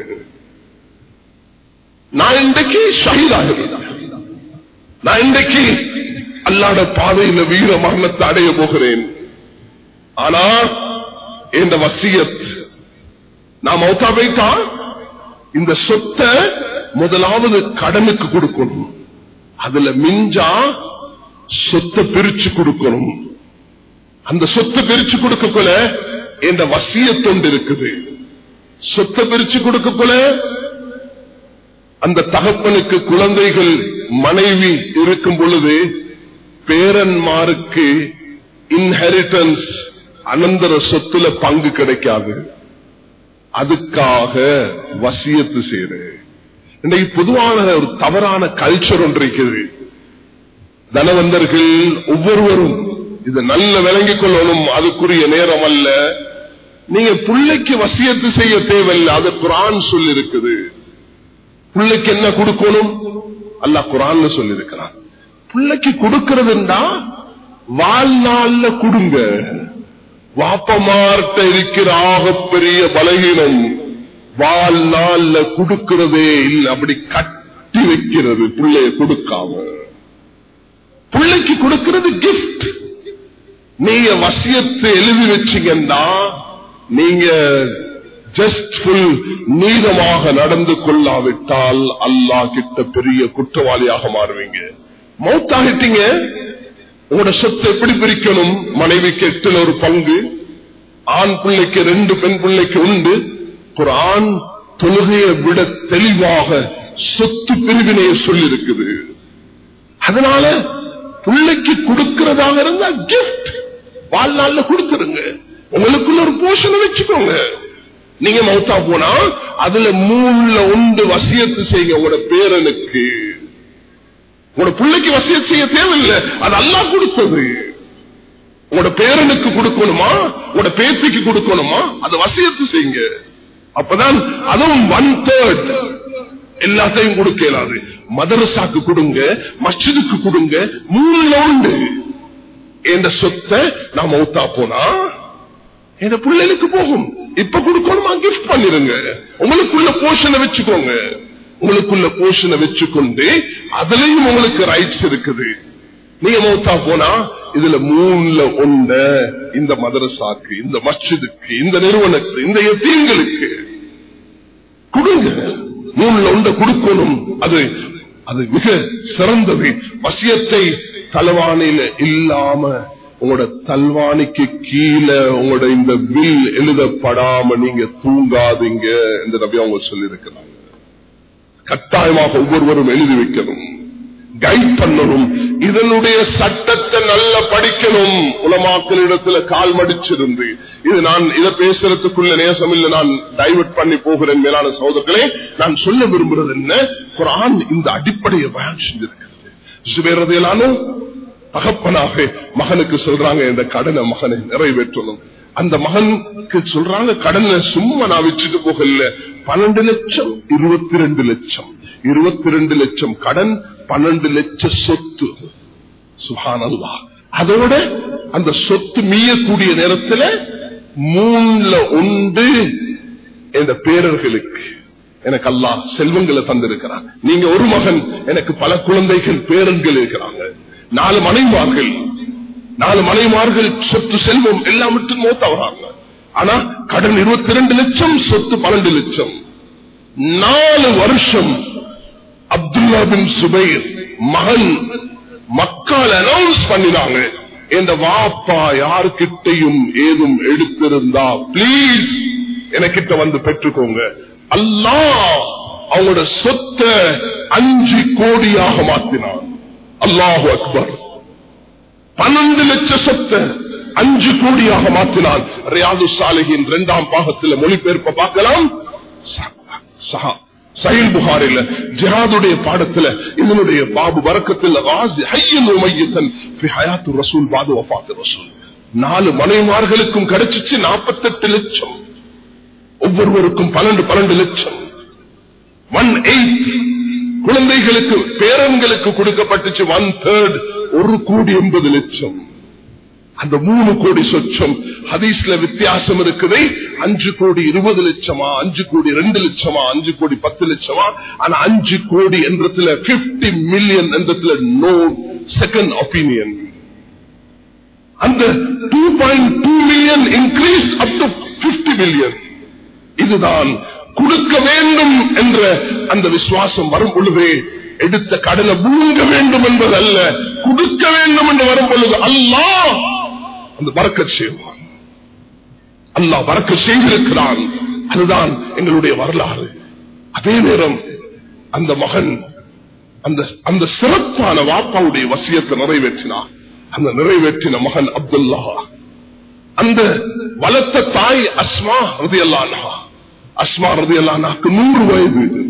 நான் இன்றைக்கு ஷஹீதாகிறேன் நான் இன்றைக்கு அல்லாட பாதையில வீர மரணத்தை அடைய போகிறேன். ஆனா இந்த வசியத் நான் அவுத்தா வைத்தா இந்த சொத்தை முதலாவது கடனுக்கு கொடுக்கணும். அதுல மிஞ்சா சொத்தை பிரிச்சு கொடுக்கணும். அந்த சொத்தை பிரிச்சு கொடுக்கக்குள்ள என்ற வசியத்தொண்டு இருக்குது. சொத்தை பிரிச்சு கொடுக்கக்குள்ள அந்த தகப்பனுக்கு குழந்தைகள் மனைவி இருக்கும் பொழுது பேரன்மாருக்கு இன்ஹெரிட்டன்ஸ் அனந்தர சொத்துல பங்கு கிடைக்காது. அதுக்காக வசியத்து செய்து. இன்னைக்கு பொதுவான ஒரு தவறான கல்ச்சர் ஒன்று இருக்குது. தனவந்தர்கள் ஒவ்வொருவரும் இது நல்ல விளங்கிக் கொள்ளணும் அதுக்குரிய நேரம் அல்ல. நீங்க பிள்ளைக்கு வசியத்து செய்ய தேவையில்லை அது குரான் சொல்லி இருக்குது பிள்ளைக்கு என்ன கொடுக்கணும்? அல்ல குரான் சொல்லி இருக்கிறான் பிள்ளைக்கு கொடுக்கறதுண்டா வாழ்நாள்ல கொடுங்க. வாப்பமார்ட்ட இருக்கிற ஆகப்பெரிய பலகீனம் வாழ்நாள்ல கொடுக்கிறதே இல்லை அப்படி கட்டி வைக்கிறது பிள்ளைய கொடுக்காம. பிள்ளைக்கு கொடுக்கிறது கிஃப்ட் நீங்க வசியத்தை எழுதி வச்சீங்கன்னா நீங்க ஜஸ்ட் நீதமாக நடந்து கொள்ளாவிட்டால் அல்லாஹ் கிட்ட பெரிய குற்றவாளியாக மாறுவீங்க. மௌத்தாகிட்டீங்க உங்களோட சொத்தை எப்படி பிரிக்கணும்? மனைவிக்கு எட்டுல ஒரு பங்கு ஆண் பிள்ளைக்கு ரெண்டு பெண் பிள்ளைக்கு உண்டு. ஒரு ஆண் தொழுகையை விட தெளிவாக சொத்து பிரிவினையை சொல்லியிருக்குது. அதனால பிள்ளைக்கு கொடுக்கிறதாக இருந்தா கிஃப்ட் வாழ்நாள்ல கொடுத்துருங்க உங்களுக்குள்ள ஒரு போஷனை வச்சுக்கோங்க. நீங்க மௌத்தா போனா அதுல மூணுல உண்டு வசியத்து செய்ய உங்களோட பேரனுக்கு உங்களோட பிள்ளைக்கு வசியத்து செய்ய தேவையில்லை. அது அல்லா கொடுத்தது. உங்களோட பேரனுக்கு கொடுக்கணுமா? உங்களோட பேத்திக்கு கொடுக்கணுமா? அதை வசியத்து செய்யுங்க. அப்பதான் அதுவும் ஒன் தேர்ட் எல்லாத்தையும் கொடுக்க இயலாது. மதரசாக்கு கொடுங்க மஸ்ஜிதுக்கு கொடுங்க மூணுல உண்டு. என்ற சொத்தை நான் மௌத்தா போனா என் பிள்ளைகளுக்கு போகும். இப்ப கொடுக்கணுமா கிஃப்ட் பண்ணிருங்க. உங்களுக்குள்ள போஷனை வச்சுக்கோங்க. உங்களுக்குள்ள போஷனை வச்சுக்கொண்டு அதுலயும் உங்களுக்கு ரைட்ஸ் இருக்குது. நீங்க மௌத்தா போனா இதுல மூணுல ஒண்ட இந்த மதரசாக்கு இந்த மஸ்ஜிதுக்கு இந்த நிறுவனத்துக்கு இந்த எத்தீங்களுக்கு கொடுங்க. மூணுல ஒண்ட கொடுக்கணும். அது அது மிக சிறந்தது. வசியத்தை தலவானில இல்லாம உங்களோட தல்வாணிக்கு கீழே உங்களோட இந்த பில் எழுதப்படாம நீங்க தூங்காதீங்க என்று நபி அவங்க சொல்லியிருக்கிறாங்க. கட்டாயமாக ஒவ்வொருவரும் எழுதி வைக்கணும். கைட் பண்ணணும். இதனுடைய சட்டத்தை நல்லா படிக்கணும். உலமாக்களிடத்துல கால் மடிச்சிருந்து. இது நான் இதை பேசுறதுக்குள்ள நேசம் இல்லை. நான் டைவர்ட் பண்ணி போகிறேன் மேலான சோதர்களே நான் சொல்ல விரும்புறது என்ன? குரான் இந்த அடிப்படையை பயன் செஞ்சிருக்கிறது. சுபேரதையிலானும் தகப்பனாக மகனுக்கு சொல்றாங்க இந்த கடனை மகனை நிறைவேற்றணும். அந்த மகனுக்கு சொல்றாங்க கடனை சும்மா நான் வச்சுட்டு போகல. பன்னெண்டு லட்சம் இருபத்தி ரெண்டு லட்சம். இருபத்தி ரெண்டு லட்சம் கடன் பன்னெண்டு லட்சம் சொத்து. சுகானல்லா அதோட அந்த சொத்து மீயக்கூடிய நேரத்தில் மூணுல உண்டு இந்த பேரர்களுக்கு எனக்கு அல்லா செல்வங்களை தந்திருக்கிறான். நீங்க ஒரு மகன் எனக்கு பல குழந்தைகள் பேரன்கள் இருக்கிறாங்க. நாலு மனைவார்கள் நாலு மனைவார்கள் சொத்து செல்வம் எல்லாம் விட்டு மூத்தவராங்க ஆனா கடன் இருபத்தி ரெண்டு லட்சம் சொத்து பன்னெண்டு லட்சம். நாலு வருஷம் அப்துல்லா பின் சுபைர் மகன் மக்கள் அனௌன்ஸ் பண்ணினாங்க. இந்த வாப்பா யாருக்கிட்டையும் ஏதும் எடுத்திருந்தா பிளீஸ் எனக்கிட்ட வந்து பெற்றுக்கோங்க. அல்லா அவங்களோட சொத்தை அஞ்சு கோடியாக மாத்தினார் அல்லாஹு அக்பர். பன்னெண்டு லட்ச சொத்தை அஞ்சு கோடியாக மாற்றினான் ரியாது சாலையின் இரண்டாம் பாகத்தில் மொழிபெயர்ப்ப பார்க்கலாம். சஹா. சயில் புகாரில ஜிஹாதுடைய பாடத்துல இதனுடைய பாபு வரக்கத்தில் ரசூல் பாது வபாத்து ரசூல். நாலு மனைமார்களுக்கும் கிடைச்சிச்சு நாற்பத்தெட்டு லட்சம். ஒவ்வொருவருக்கும் பன்னெண்டு பன்னெண்டு லட்சம். ஒன் எயிட் குழந்தைகளுக்கு பேரன்களுக்கு கொடுக்கப்பட்டுச்சு ஒன் தேர்ட் ஒரு கோடி எண்பது லட்சம். அந்த மூணு கோடி சொச்சம் ஹதீஸ்ல வித்தியாசம் இருக்குது. அஞ்சு கோடி இருபது லட்சமா அஞ்சு கோடி ரெண்டு லட்சமா அஞ்சு கோடி பத்து லட்சமா ஆனா அஞ்சு கோடி என்றதுல பிப்டி மில்லியன் என்றதுல நோ செகண்ட் ஒப்பீனியன் அந்த two point two million increase up to fifty million இதுதான் கொடுக்க வேண்டும் என்ற அந்த விசுவாசம் வரும் பொழுதே எடுத்த கடலை முழுங்க வேண்டும் என்பதல்ல. கொடுக்க வேண்டும் என்று வரும் பொழுது அல்லா அந்த வரக்க செய்வான். அல்லா வரக்க செய்திருக்கிறான். அதுதான் எங்களுடைய வரலாறு. அதே நேரம் அந்த மகன் அந்த அந்த சிறப்பான வாப்பாவுடைய வசியத்தை நிறைவேற்றினார் அந்த நிறைவேற்றின மகன் அப்துல்லா. அந்த வளர்த்த தாய் அஸ்மா ரதியல்லானா அஸ்மா ரதியல்லானாக்கு நூறு வயது.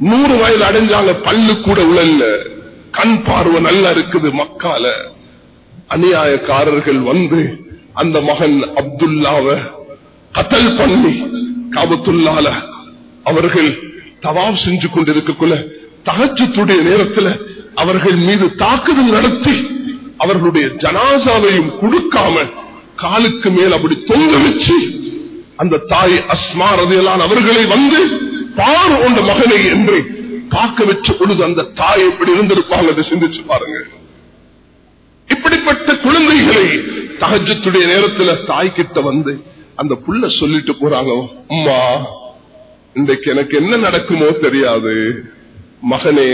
நூறு வயது அடைஞ்சாங்க பல்லு கூட உழல்ல. கண் பார்வை நல்லா இருக்குது மக்கால. அநியாயக்காரர்கள் வந்து அந்த மகன் அப்துல்லாவ கத்தல் பண்ணி காபத்துள்ளால அவர்கள் தவாப் செஞ்சு கொண்டிருக்கக்குள்ள தகச்சத்துடைய நேரத்தில் அவர்கள் மீது தாக்குதல் நடத்தி அவர்களுடைய ஜனாசாவையும் கொடுக்காம காலுக்கு மேல் அப்படி தொங்க வச்சு அந்த தாய் அஸ்மா ரதையெல்லாம் அவர்களை வந்து பார் உண்ட மகனை என்று பார்க்க வச்ச பொழுது அந்த தாய் எப்படி இருந்திருப்பாங்க அதை சிந்திச்சு பாருங்க. இப்படிப்பட்ட குழந்தைகளை தகஜத்துடைய நேரத்தில் தாய் கிட்ட வந்து அந்த புள்ள சொல்லிட்டு போறாங்க அம்மா இன்றைக்கு எனக்கு என்ன நடக்குமோ தெரியாது. மகனே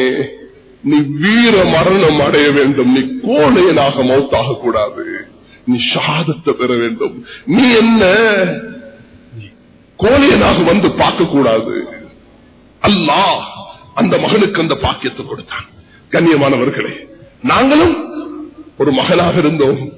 நீ வீர மரணம் அடைய வேண்டும். நீ கோணையனாக மௌத்தாக கூடாது நீ ஷாதத்தை பெற வேண்டும். நீ என்ன? கோணையனாக வந்து பார்க்க கூடாது அல்லாஹ் அந்த மகனுக்கு அந்த பாக்கியத்தை கொடுத்தான். கண்ணியமானவர்களே நாங்களும் ஒரு மகனாக இருந்தோம்.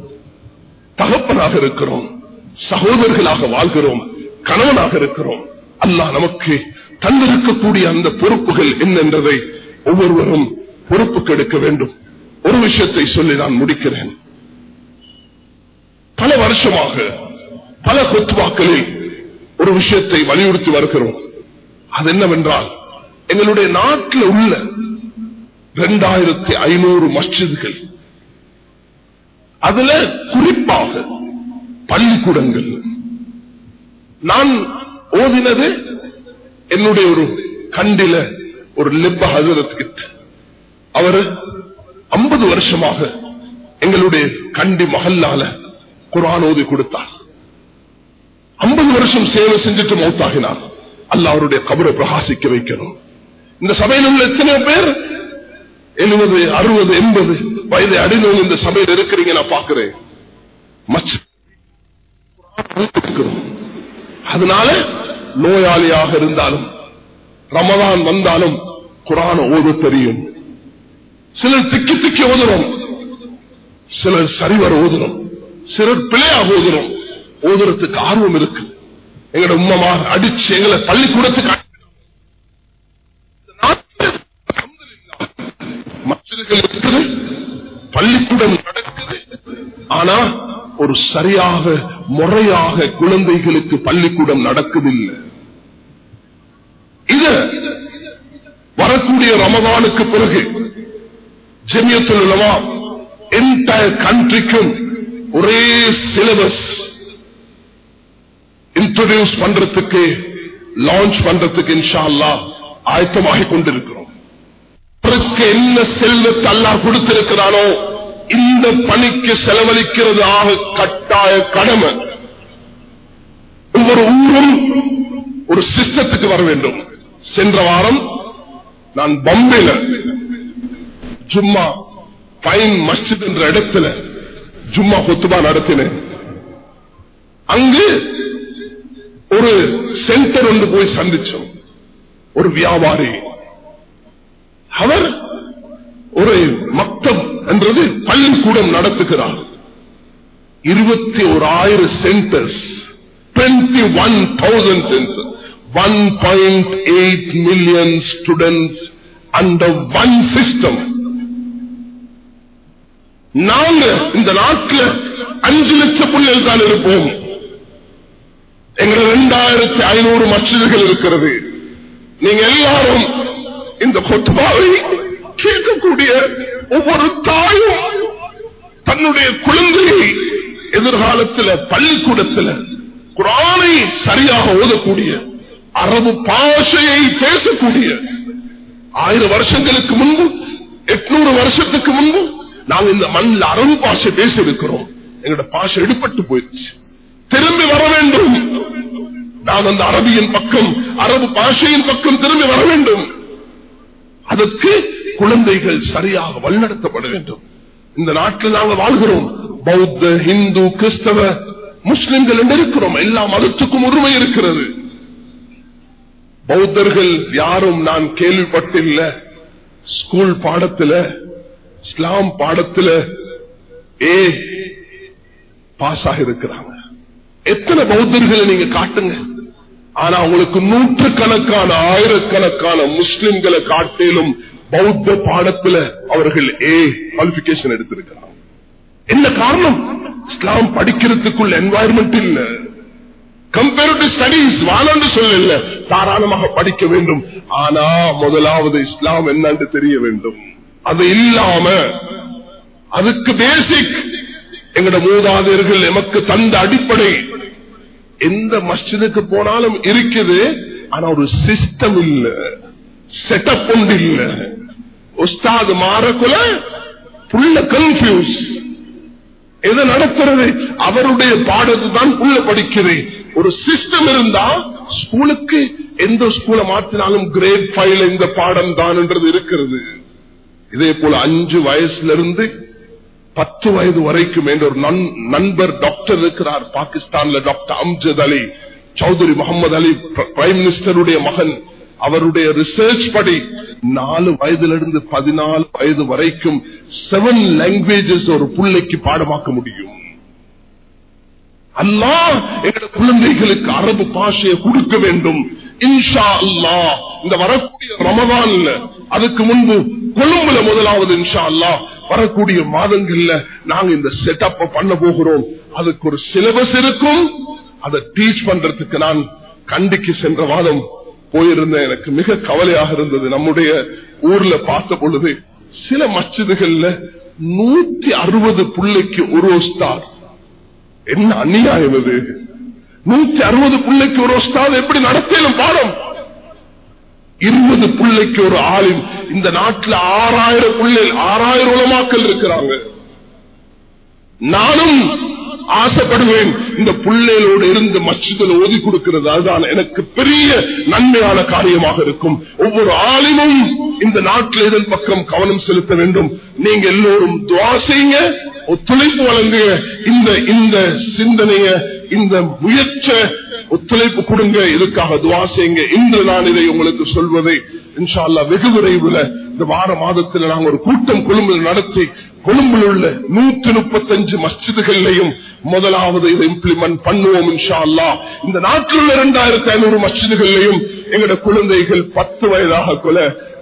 தகப்பனாக இருக்கிறோம். சகோதரர்களாக வாழ்கிறோம். கணவனாக இருக்கிறோம். அல்லாஹ் நமக்கு தந்திருக்கக்கூடிய அந்த பொறுப்புகள் என்னென்றதை ஒவ்வொருவரும் பொறுப்புக்கு எடுக்க வேண்டும். ஒரு விஷயத்தை சொல்லி நான் முடிக்கிறேன். பல வருஷமாக பல கொத்துவாக்களில் ஒரு விஷயத்தை வலியுறுத்தி வருகிறோம். அது என்னவென்றால் எங்களுடைய நாட்டில் உள்ள இரண்டாயிரத்தி ஐநூறு மஸ்ஜிதுகள் அதுல குறிப்பாக பள்ளிக்கூடங்கள். நான் ஓதினது என்னுடைய ஒரு கண்டில ஒரு லெப்ப ஹசரத் கிட்ட அவரு ஐம்பது வருஷமாக எங்களுடைய கண்டி மகல்லால குரான் ஓதி கொடுத்தார். ஐம்பது வருஷம் சேவை செஞ்சுட்டு மௌத்தாகினார். அல்ல அவருடைய கபரை பிரகாசிக்க வைக்கணும். இந்த சபையில் உள்ள எத்தனையோ பேர் எழுபது அறுபது எண்பது வயதை அடைந்தவங்க இந்த சபையில் இருக்கிறீங்க நான் பார்க்கிறேன். அதனால நோயாளியாக இருந்தாலும் ரமதான் வந்தாலும் குரான ஓது தெரியும். சிலர் திக்கி திக்கி ஓதுறோம். சிலர் சரிவர ஓதுறோம். சிலர் பிழையாக ஓதுறோம். ஓதுறதுக்கு ஆர்வம் இருக்கு. எங்களோட உம்மமா அடிச்சு எங்களை பள்ளிக்கூடத்துக்கு அனுப்பினாங்க. இருக்குது. பள்ளிக்கூடம் நடக்குது. ஆனா ஒரு சரியாக முறையாக குழந்தைகளுக்கு பள்ளிக்கூடம் நடக்குதில்லை. இது வரக்கூடிய ரமதானுக்கு பிறகு ஜெமியத்துல் என்டையர் கண்ட்ரிக்கும் ஒரே சிலபஸ் இன்ட்ரடியூஸ் பண்றதுக்கு லான்ச் பண்றதுக்கு இன்ஷா அல்லாஹ் ஆயத்தமாகி கொண்டிருக்கிறோம் என்ன செல்வத்தை அல்லா கொடுத்திருக்கிறானோ இந்த பணிக்கு செலவழிக்கிறது ஆக கட்டாய கடமை. ஒவ்வொரு ஊரும் ஒரு சிஸ்டத்துக்கு வர வேண்டும். சென்ற வாரம் நான் பம்பையில ஜும்மா பைன் மஸ்ஜித் என்ற இடத்துல ஜும்மா கொத்துபா நடத்தினேன். அங்கு ஒரு சென்டர் ஒன்று போய் சந்திச்சோம். ஒரு வியாபாரி. அவர் ஒரு மக்தம் என்றது பள்ளிக்கூடம் நடத்துகிறார். இருபத்தி ஓராயிரம் centres twenty one thousand centre one point eight million students under one system நாங்க இந்த நாட்டில் அஞ்சு லட்சம் பிள்ளைகள் தான் இருப்போம். எங்களை ரெண்டாயிரத்தி ஐநூறு மசிதர்கள் இருக்கிறது. நீங்க எல்லாரும் இந்த கொத்துபாவை கேட்கக்கூடிய ஒவ்வொரு தாயும் தன்னுடைய குழந்தையை எதிர்காலத்தில் பள்ளிக்கூடத்தில் குரானை சரியாக ஓதக்கூடிய அரபு பாஷையை பேசக்கூடிய ஆயிரம் வருஷங்களுக்கு முன்பு எட்நூறு வருஷத்துக்கு முன்பு நாங்கள் இந்த மண்ணில் அரபு பாஷை பேசி இருக்கிறோம் எங்களோட பாஷை எடுப்பட்டு போயிடுச்சு. திரும்பி வர வேண்டும். நாம் அந்த அரபியின் பக்கம் அரபு பாஷையின் பக்கம் திரும்பி வர வேண்டும். அதற்கு குழந்தைகள் சரியாக வழிநடத்தப்பட வேண்டும். இந்த நாட்டில் நாங்கள் வாழ்கிறோம். பௌத்த இந்து கிறிஸ்தவ முஸ்லிம்கள் என்று இருக்கிறோம். எல்லா மதத்துக்கும் உரிமை இருக்கிறது. பௌத்தர்கள் யாரும் நான் கேள்விப்பட்டில்ல. ஸ்கூல் பாடத்துல இஸ்லாம் பாடத்துல ஏ பாஸ் ஆகிருக்கிறாங்க எத்தனை பௌத்தர்களை நீங்க காட்டுங்க? ஆனா உங்களுக்கு நூற்றுக்கணக்கான ஆயிரக்கணக்கான முஸ்லிம்களை காட்டிலும் பௌத்த பாடத்துல அவர்கள் ஏ குவாலிபிகேஷன் எடுத்திருக்கிறாங்க என்ன காரணம்? இஸ்லாம் படிக்கிறதுக்குள்ள என்வாயர்மெண்ட் இல்ல. கம்பேரிட்டிவ் ஸ்டடிஸ் வாழன்னு சொல்லல. தாராளமாக படிக்க வேண்டும். ஆனா முதலாவது இஸ்லாம் என்னன்னு தெரிய வேண்டும். அது இல்லாம அதுக்கு பேசிக் எங்கட மூதாதையர்கள் எமக்கு தந்த அடிப்படை. எந்த மஸ்ஜிதுக்கு போனாலும் இருக்குது ஆனா ஒரு சிஸ்டம் இல்ல. செட்டப் ஒன்று இல்ல. உஸ்தாது மாறக்குல புள்ள கன்ஃபியூஸ் எது நடக்கிறது? அவருடைய பாடத்து தான் உள்ள படிக்கிறேன் ஒரு சிஸ்டம் இருந்தா ஸ்கூலுக்கு எந்த ஸ்கூல மாற்றினாலும் கிரேட் ஃபைவ்ல இந்த பாடம் தான் என்றது இருக்கிறது. இதே போல அஞ்சு வயசுல இருந்து பத்து வயது வரைக்கும் என்ற ஒரு நண்பர் டாக்டர் இருக்கிறார். பாகிஸ்தான்ல டாக்டர் அம்ஜத் அலி சௌதரி முகமது அலி பிரைம் மினிஸ்டருடைய மகன். அவருடைய ரிசர்ச் படி நாலு வயதிலிருந்து பதினாலு வயது வரைக்கும் செவன் லாங்குவேஜஸ் ஒரு பிள்ளைக்கு பாடமாக்க முடியும். அல்லாஹ் எங்களோட குழந்தைகளுக்கு அரபு பாஷையை கொடுக்க வேண்டும். இன்ஷா அல்லாஹ் இந்த வரக்கூடிய ரமதான்ல அதுக்கு முன்பு கொழும்புல முதலாவது இன்ஷா அல்லாஹ் வரக்கூடிய மாதங்கள்ல நாங்க இந்த செட்டப் பண்ண போகிறோம். அதுக்கு ஒரு சிலபஸ் இருக்கும். அதை டீச் பண்றதுக்கு நான் கண்டிக்கு சென்ற வாதம் போயிருந்தேன் எனக்கு மிக கவலையாக இருந்தது. நம்முடைய ஊர்ல பார்த்த பொழுது சில மச்சிதுகள்ல நூத்தி அறுபது பிள்ளைக்கு ஒரு ஸ்டார் என்ன அநியாயம் இது? நூத்தி அறுபது பிள்ளைக்கு ஒரு ஸ்டார் எப்படி நடத்தலும் பாடம்? இருபது பிள்ளைக்கு ஒரு ஆளின் இந்த நாட்டில் ஆறாயிரம் பிள்ளை ஆறாயிரம் உலமாக்கள் இருக்கிறாங்க. நானும் ஆசைப்படுவேன். இந்த பிள்ளைகளோடு இருந்து மச்சிதில் ஓதி கொடுக்கிறது அதுதான் எனக்கு பெரிய நன்மையான காரியமாக இருக்கும். ஒவ்வொரு ஆளினும் இந்த நாட்டில் இதன் பக்கம் கவனம் செலுத்த வேண்டும். நீங்க எல்லோரும் துவாசைங்க ஒத்துழைப்பு வழங்குங்க. இந்த இந்த சிந்தனையை இந்த முயற்ச ஒத்துழைப்பு கொடுங்க. இதுக்காக துவா செய்யுங்க? இன்று நான் இதை உங்களுக்கு சொல்வதை இன்ஷால்லா வெகு விரைவில் இந்த வார மாதத்தில் நாங்கள் ஒரு கூட்டம் கொழும்பில் நடத்தி கொழும்பில் உள்ள நூத்தி முப்பத்தஞ்சு மஸ்ஜிதுகளையும் முதலாவது இதை இம்ப்ளிமெண்ட் பண்ணுவோம் இன்ஷா அல்லாஹ் இந்த நாட்டில் உள்ள இரண்டாயிரத்தி ஐநூறு மஸ்ஜிதுகளையும் எங்களோட குழந்தைகள் பத்து வயதாக கொல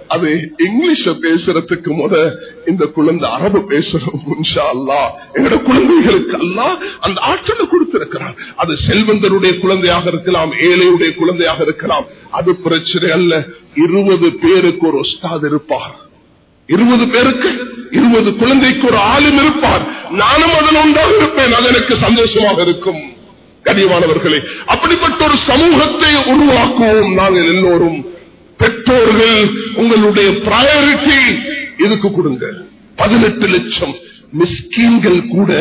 அது இங்கிலீஷ பேசுறதுக்கு முத இந்த குழந்தை அரபு பேசணும் அல்லாஹ் எங்களோட குழந்தைகளுக்கு அல்லாஹ் அந்த ஆற்றலை கொடுத்திருக்கிறார் அது செல்வந்தருடைய குழந்தையாக இருக்கலாம் ஏழையுடைய குழந்தையாக இருக்கலாம். அது பிரச்சனை அல்ல. இருபது பேருக்கு ஒரு உஸ்தாத் இருப்பார். இருபது பேருக்கு இருபது குழந்தைக்கு ஒரு ஆளும் இருப்பார். நானும் அதில் ஒன்றாக இருப்பேன். அது எனக்கு சந்தோஷமாக இருக்கும். கனிவானவர்களே அப்படிப்பட்ட ஒரு சமூகத்தை உருவாக்குவோம் நாங்கள் எல்லோரும். பெற்றோர்கள் உங்களுடைய பிரையாரிட்டி இதுக்கு கொடுங்க. பதினெட்டு லட்சம். மிஸ்கீன்கள் கூட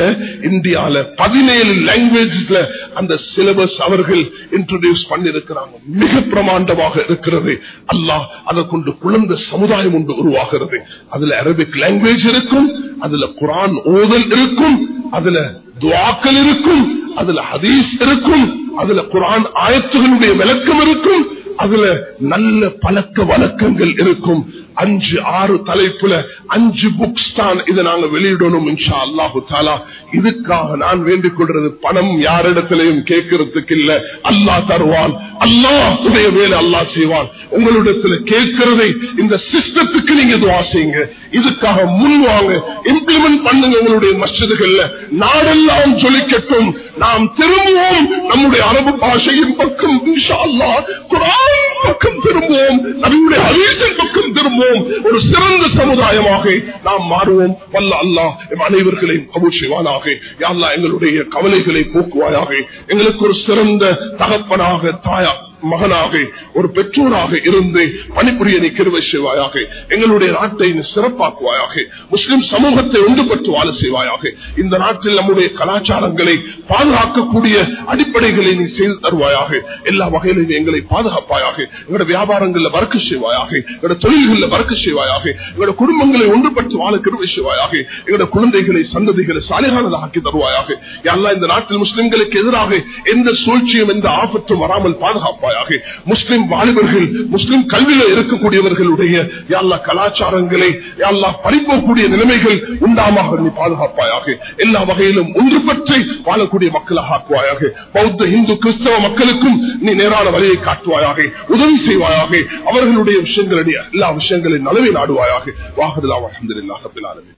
இந்தியால பதினேழு லாங்குவேஜ்ல அந்த சிலபஸ் அவர்கள் இன்ட்ரோடியூஸ் பண்ணிருக்கிறாங்க மிக பிரமாண்டமாக இருக்கிறது. அல்லாஹ் அதை கொண்டு குழந்தை சமுதாயம் ஒன்று உருவாகிறது. அதுல அரபிக் லாங்குவேஜ் இருக்கும் அதுல குரான் ஓதல் இருக்கும் அதுல துவாக்கள் இருக்கும் அதுல ஹதீஸ் இருக்கும் அதுல குரான் ஆயத்துகளுடைய விளக்கம் இருக்கும். அதுல நல்ல பழக்க வழக்கங்கள் இருக்கும். அஞ்சு ஆறு தலைப்புல அஞ்சு புக்ஸ் தான் இதை நாங்க வெளியிடணும் இன்ஷா அல்லாஹு தாலா. இதுக்காக நான் வேண்டிக் கொள்றது பணம் யாரிடத்திலையும் கேட்கறதுக்கு இல்ல. அல்லா தருவான். அல்லாஹுடைய வேலை அல்லா செய்வான். உங்களிடத்துல கேட்கறதை இந்த சிஸ்டத்துக்கு நீங்க துவா செய்யுங்க. இதுக்காக முன் வாங்க. இம்ப்ளிமெண்ட் பண்ணுங்க உங்களுடைய மசிதுகள்ல நாடெல்லாம் ஜொலிக்கட்டும். நாம் திரும்புவோம். நம்முடைய அரபு பாஷையின் பக்கம் இன்ஷா அல்லாஹ். குரான் பக்கம் திரும்புவோம். நம்முடைய ஹதீஸின் பக்கம் திரும்புவோம். ஒரு சிறந்த சமுதாயமாக நாம் மாறுவோம். வல்ல அல்லா எம் அனைவர்களையும் கபூர் செய்வானாக. யா எங்களுடைய கவலைகளை போக்குவாயாக. எங்களுக்கு ஒரு சிறந்த தகப்பனாக தாயா மகனாக ஒரு பெற்றோராக இருந்து பணிபுரிய நீ கிருவை செய்வாயாக. எங்களுடைய நாட்டை சிறப்பாக்குவாயாக. முஸ்லிம் சமூகத்தை ஒன்றுபட்டு வாழ செய்வாயாக. இந்த நாட்டில் நம்முடைய கலாச்சாரங்களை பாதுகாக்கக்கூடிய அடிப்படைகளை நீ செய்து தருவாயாக. எல்லா வகையிலும் எங்களை பாதுகாப்பாயாக. எங்களோட வியாபாரங்களில் வறக்க செய்வாயாக. எங்களோட தொழில்களில் வறக்க செய்வாயாக. எங்களோட குடும்பங்களை ஒன்றுபட்டு வாழ கிருவை செய்வாயாக. எங்களோட குழந்தைகளை சந்ததிகளை சாலைகானதாக ஆக்கி தருவாயாக. யாரெல்லாம் இந்த நாட்டில் முஸ்லிம்களுக்கு எதிராக எந்த சூழ்ச்சியும் எந்த ஆபத்தும் வராமல் பாதுகாப்பாயாக முஸ்லிம் வாலிபர்கள் முஸ்லிம் கல்வியில இருக்கக்கூடியவர்களுடைய எல்லா கலாச்சாரங்களை எல்லா பறிப்போக்கூடிய நிலைமைகள் உண்டாமாக நீ பாதுகாப்பாயாக. எல்லா வகையிலும் ஒன்று பற்றி வாழக்கூடிய மக்களாக ஆக்குவாயாக. பௌத்த இந்து கிறிஸ்தவ மக்களுக்கும் நீ நேரான வழியை காட்டுவாயாக. உதவி செய்வாயாக. அவர்களுடைய விஷயங்களுடைய எல்லா விஷயங்களின் நலவை நாடுவாயாக. வாகதலா அஹமதுல்லாஹ்